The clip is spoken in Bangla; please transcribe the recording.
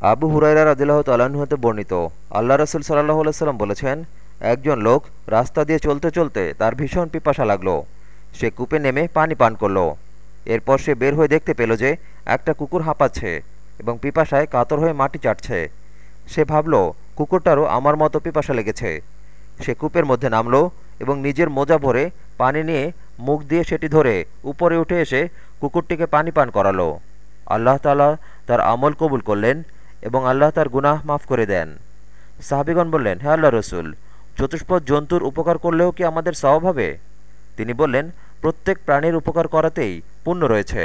আবু হুরাইরা রাদিল্লাহ তাল্লাহ্ন হতে বর্ণিত আল্লাহ রসুল সাল্লাহ সাল্লাম বলেছেন, একজন লোক রাস্তা দিয়ে চলতে চলতে তার ভীষণ পিপাসা লাগল। সে কূপে নেমে পানি পান করল। এরপর সে বের হয়ে দেখতে পেল যে একটা কুকুর হাঁপাচ্ছে এবং পিপাসায় কাতর হয়ে মাটি চাটছে। সে ভাবল, কুকুরটারও আমার মতো পিপাসা লেগেছে। সে কূপের মধ্যে নামলো এবং নিজের মোজা ভরে পানি নিয়ে মুখ দিয়ে সেটি ধরে উপরে উঠে এসে কুকুরটিকে পানি পান করালো। আল্লাহ তালা তার আমল কবুল করলেন এবং আল্লাহ তার গুনাহ মাফ করে দেন। সাহাবিগণ বললেন হ্যাঁ আল্লাহ রসুল, চতুষ্পদ জন্তুর উপকার করলেও কি আমাদের স্বভাব হবে? তিনি বললেন, প্রত্যেক প্রাণীর উপকার করাতেই পূর্ণ রয়েছে।